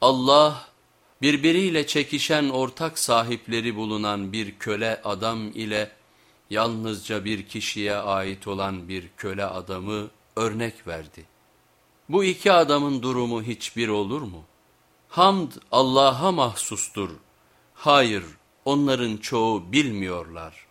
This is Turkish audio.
Allah birbiriyle çekişen ortak sahipleri bulunan bir köle adam ile yalnızca bir kişiye ait olan bir köle adamı örnek verdi. Bu iki adamın durumu hiçbir olur mu? Hamd Allah'a mahsustur. Hayır onların çoğu bilmiyorlar.''